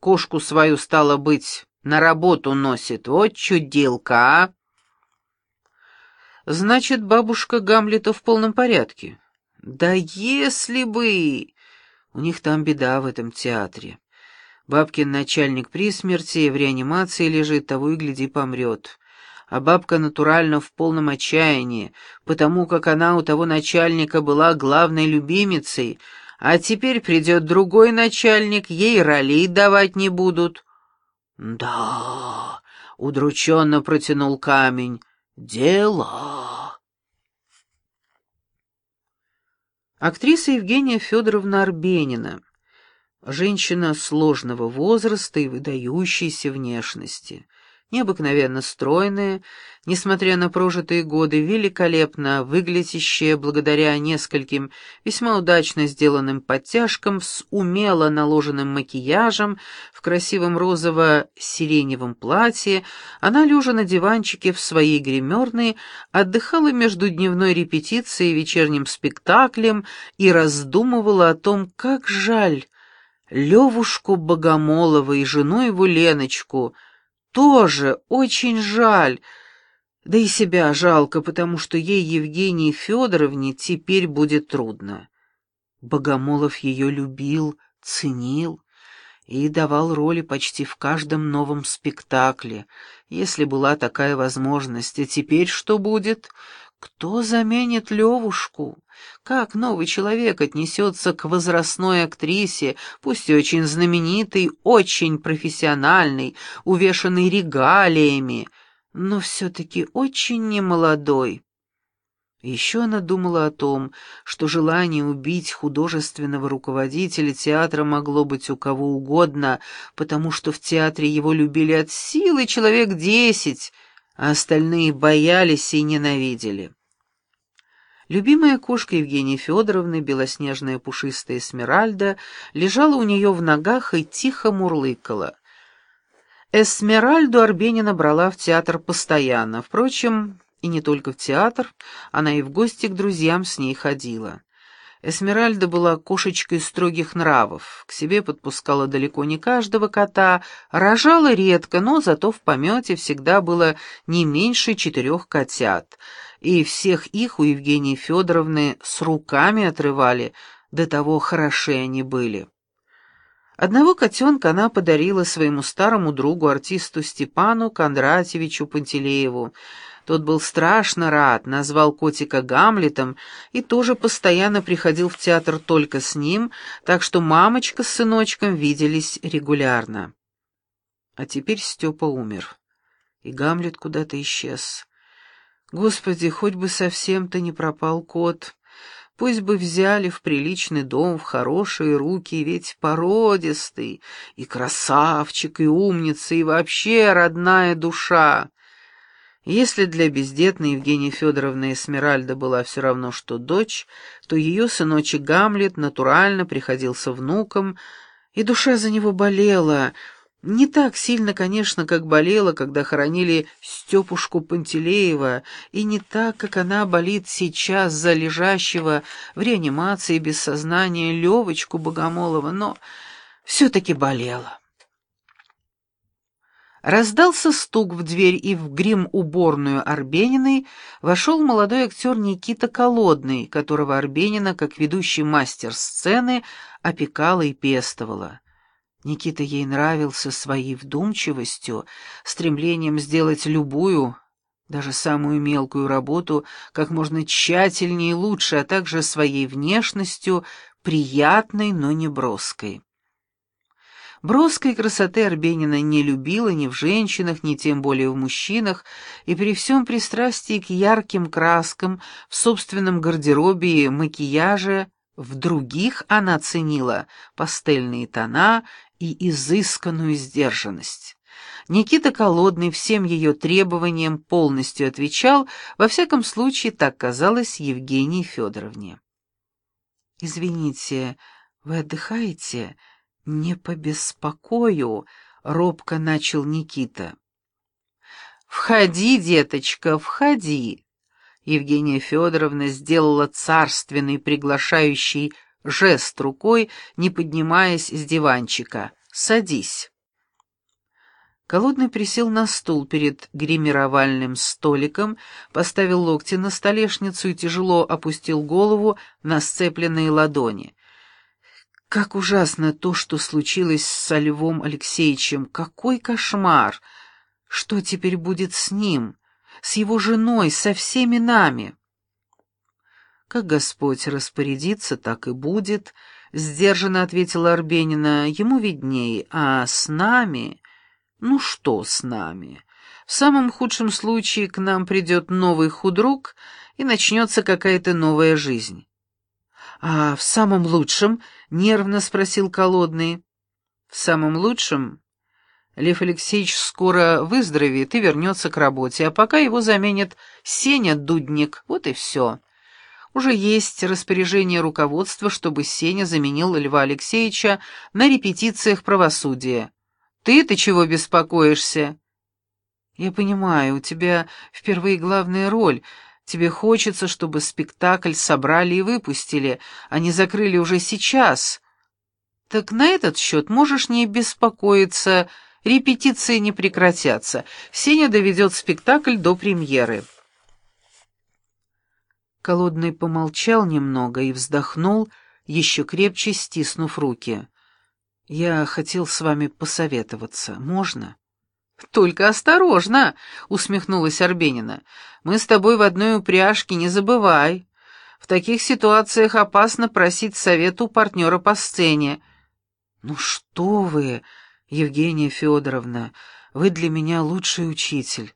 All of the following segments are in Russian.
Кошку свою, стало быть, на работу носит. Вот чудилка, а!» «Значит, бабушка Гамлета в полном порядке?» «Да если бы...» У них там беда в этом театре. Бабкин начальник при смерти, в реанимации лежит, того и гляди помрет. А бабка натурально в полном отчаянии, потому как она у того начальника была главной любимицей, а теперь придет другой начальник, ей ролей давать не будут. «Да», — удрученно протянул камень, — «дела». Актриса Евгения Федоровна Арбенина, женщина сложного возраста и выдающейся внешности — необыкновенно стройная, несмотря на прожитые годы, великолепно выглядящая благодаря нескольким весьма удачно сделанным подтяжкам с умело наложенным макияжем, в красивом розово-сиреневом платье, она, лежа на диванчике в своей гримерной, отдыхала между дневной репетицией и вечерним спектаклем и раздумывала о том, как жаль Левушку Богомолова и жену его Леночку — тоже очень жаль. Да и себя жалко, потому что ей, Евгении Федоровне, теперь будет трудно. Богомолов ее любил, ценил и давал роли почти в каждом новом спектакле, если была такая возможность. А теперь что будет? Кто заменит Левушку? Как новый человек отнесется к возрастной актрисе, пусть и очень знаменитой, очень профессиональной, увешанной регалиями, но все-таки очень немолодой? Еще она думала о том, что желание убить художественного руководителя театра могло быть у кого угодно, потому что в театре его любили от силы человек десять, а остальные боялись и ненавидели. Любимая кошка Евгении Федоровны, белоснежная пушистая Эсмеральда, лежала у нее в ногах и тихо мурлыкала. Эсмеральду Арбенина брала в театр постоянно, впрочем, и не только в театр, она и в гости к друзьям с ней ходила. Эсмеральда была кошечкой строгих нравов, к себе подпускала далеко не каждого кота, рожала редко, но зато в помете всегда было не меньше четырех котят, и всех их у Евгении Федоровны с руками отрывали, до того хороши они были. Одного котенка она подарила своему старому другу, артисту Степану Кондратьевичу Пантелееву, тот был страшно рад, назвал котика Гамлетом и тоже постоянно приходил в театр только с ним, так что мамочка с сыночком виделись регулярно. А теперь Степа умер, и Гамлет куда-то исчез. Господи, хоть бы совсем-то не пропал кот. Пусть бы взяли в приличный дом, в хорошие руки, ведь породистый, и красавчик, и умница, и вообще родная душа. Если для бездетной Евгении Федоровны Эсмеральда была все равно, что дочь, то ее сыночек Гамлет натурально приходился внуком, и душа за него болела. Не так сильно, конечно, как болела, когда хоронили Степушку Пантелеева, и не так, как она болит сейчас за лежащего в реанимации без сознания Левочку Богомолова, но все-таки болела. Раздался стук в дверь, и в грим-уборную Арбениной вошел молодой актер Никита Колодный, которого Арбенина, как ведущий мастер сцены, опекала и пестовала. Никита ей нравился своей вдумчивостью, стремлением сделать любую, даже самую мелкую работу как можно тщательнее и лучше, а также своей внешностью, приятной, но не броской. Броской красоты Арбенина не любила ни в женщинах, ни тем более в мужчинах, и при всем пристрастии к ярким краскам в собственном гардеробе и макияже в других она ценила пастельные тона и изысканную сдержанность. Никита Колодный всем ее требованиям полностью отвечал, во всяком случае так казалось Евгении Федоровне. «Извините, вы отдыхаете?» «Не побеспокою», — робко начал Никита. «Входи, деточка, входи!» Евгения Федоровна сделала царственный приглашающий жест рукой, не поднимаясь с диванчика. Садись». Колодный присел на стул перед гримировальным столиком, поставил локти на столешницу и тяжело опустил голову на сцепленные ладони. Как ужасно то, что случилось со Львом Алексеевичем! Какой кошмар! Что теперь будет с ним, с его женой, со всеми нами? Как Господь распорядится, так и будет, — сдержанно ответила Арбенина. Ему виднее, а с нами... Ну что с нами? В самом худшем случае к нам придет новый худрук, и начнется какая-то новая жизнь. «А в самом лучшем?» — нервно спросил Колодный. «В самом лучшем?» Лев Алексеевич скоро выздоровеет и вернется к работе, а пока его заменит Сеня Дудник, вот и все. Уже есть распоряжение руководства, чтобы Сеня заменил Льва Алексеевича на репетициях правосудия. Ты-то чего беспокоишься?» «Я понимаю, у тебя впервые главная роль. Тебе хочется, чтобы спектакль собрали и выпустили, а не закрыли уже сейчас. Так на этот счет можешь не беспокоиться, репетиции не прекратятся. Сеня доведет спектакль до премьеры». Колодный помолчал немного и вздохнул, еще крепче стиснув руки. «Я хотел с вами посоветоваться. Можно?» «Только осторожно!» — усмехнулась Арбенина. «Мы с тобой в одной упряжке, не забывай. В таких ситуациях опасно просить совета у партнера по сцене». «Ну что вы, Евгения Федоровна, вы для меня лучший учитель.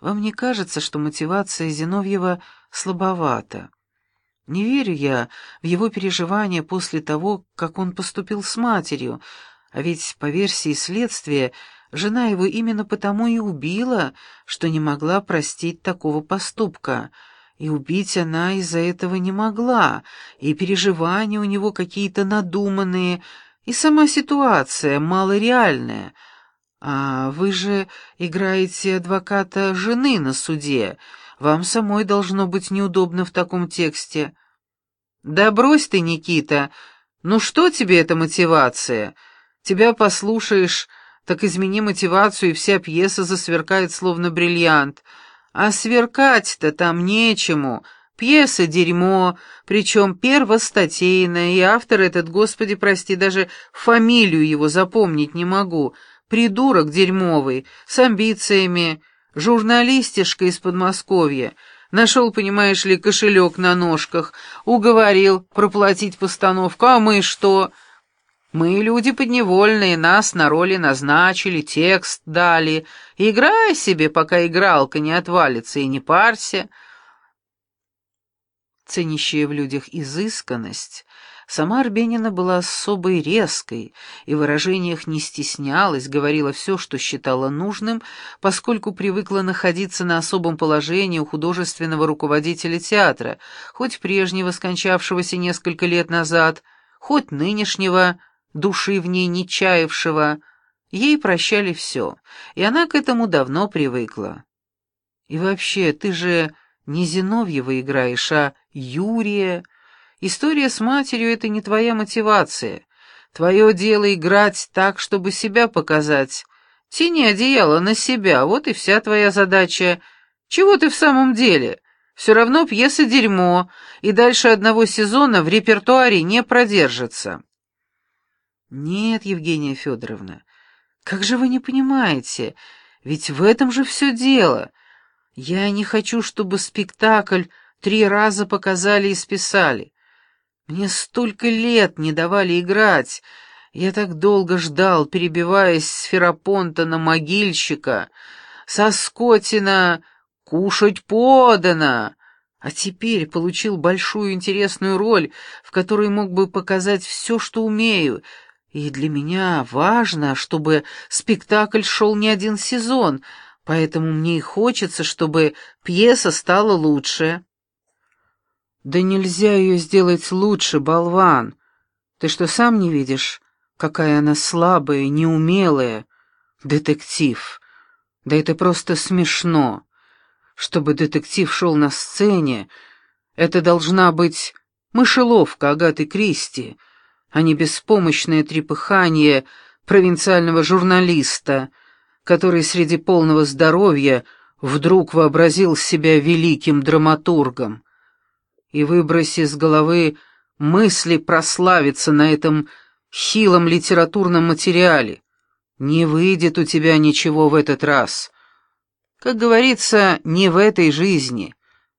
Вам не кажется, что мотивация Зиновьева слабовата?» Не верю я в его переживания после того, как он поступил с матерью, а ведь, по версии следствия, жена его именно потому и убила, что не могла простить такого поступка. И убить она из-за этого не могла, и переживания у него какие-то надуманные, и сама ситуация малореальная. А вы же играете адвоката жены на суде, — вам самой должно быть неудобно в таком тексте. Да брось ты, Никита. Ну что тебе эта мотивация? Тебя послушаешь, так измени мотивацию, и вся пьеса засверкает словно бриллиант. А сверкать-то там нечему. Пьеса — дерьмо, причем первостатейная, и автор этот, господи прости, даже фамилию его запомнить не могу. Придурок дерьмовый, с амбициями, Журналистишка из Подмосковья. Нашел, понимаешь ли, кошелек на ножках, уговорил проплатить постановку, а мы что? Мы люди подневольные, нас на роли назначили, текст дали. Играй себе, пока игралка не отвалится, и не парься. Ценящая в людях изысканность, Сама Арбенина была особой резкой и в выражениях не стеснялась, говорила все, что считала нужным, поскольку привыкла находиться на особом положении у художественного руководителя театра, хоть прежнего, скончавшегося несколько лет назад, хоть нынешнего, души в ней не чаявшего. Ей прощали все, и она к этому давно привыкла. И вообще, ты же не Зиновьева играешь, а Юрия, История с матерью — это не твоя мотивация. Твое дело играть так, чтобы себя показать. Тяни одеяло на себя, вот и вся твоя задача. Чего ты в самом деле? Все равно пьеса дерьмо, и дальше одного сезона в репертуаре не продержится. Нет, Евгения Федоровна, как же вы не понимаете? Ведь в этом же все дело. Я не хочу, чтобы спектакль три раза показали и списали. Мне столько лет не давали играть. Я так долго ждал, перебиваясь с Ферапонта на могильщика, со Скотина «кушать подано», а теперь получил большую интересную роль, в которой мог бы показать все, что умею, и для меня важно, чтобы спектакль шел не один сезон, поэтому мне и хочется, чтобы пьеса стала лучше. «Да нельзя ее сделать лучше, болван! Ты что, сам не видишь, какая она слабая, неумелая? Детектив! Да это просто смешно! Чтобы детектив шел на сцене, это должна быть мышеловка Агаты Кристи, а не беспомощное трепыхание провинциального журналиста, который среди полного здоровья вдруг вообразил себя великим драматургом. И выброси с головы мысли прославиться на этом хилом литературном материале. Не выйдет у тебя ничего в этот раз. Как говорится, не в этой жизни —